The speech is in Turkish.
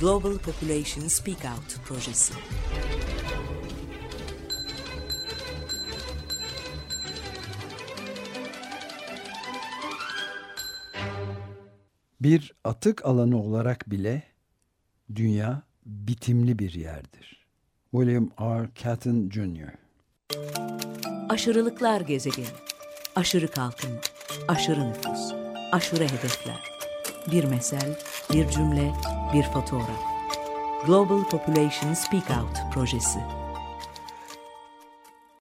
Global Population Speak Out projesi. Bir atık alanı olarak bile dünya bitimli bir yerdir. William R. Catton Jr. Aşırılıklar gezegeni. Aşırı kalkınma, aşırı nüfus, aşırı hedefler. Bir mesel, bir cümle, bir fotoğraf. Global Population Speak Out projesi.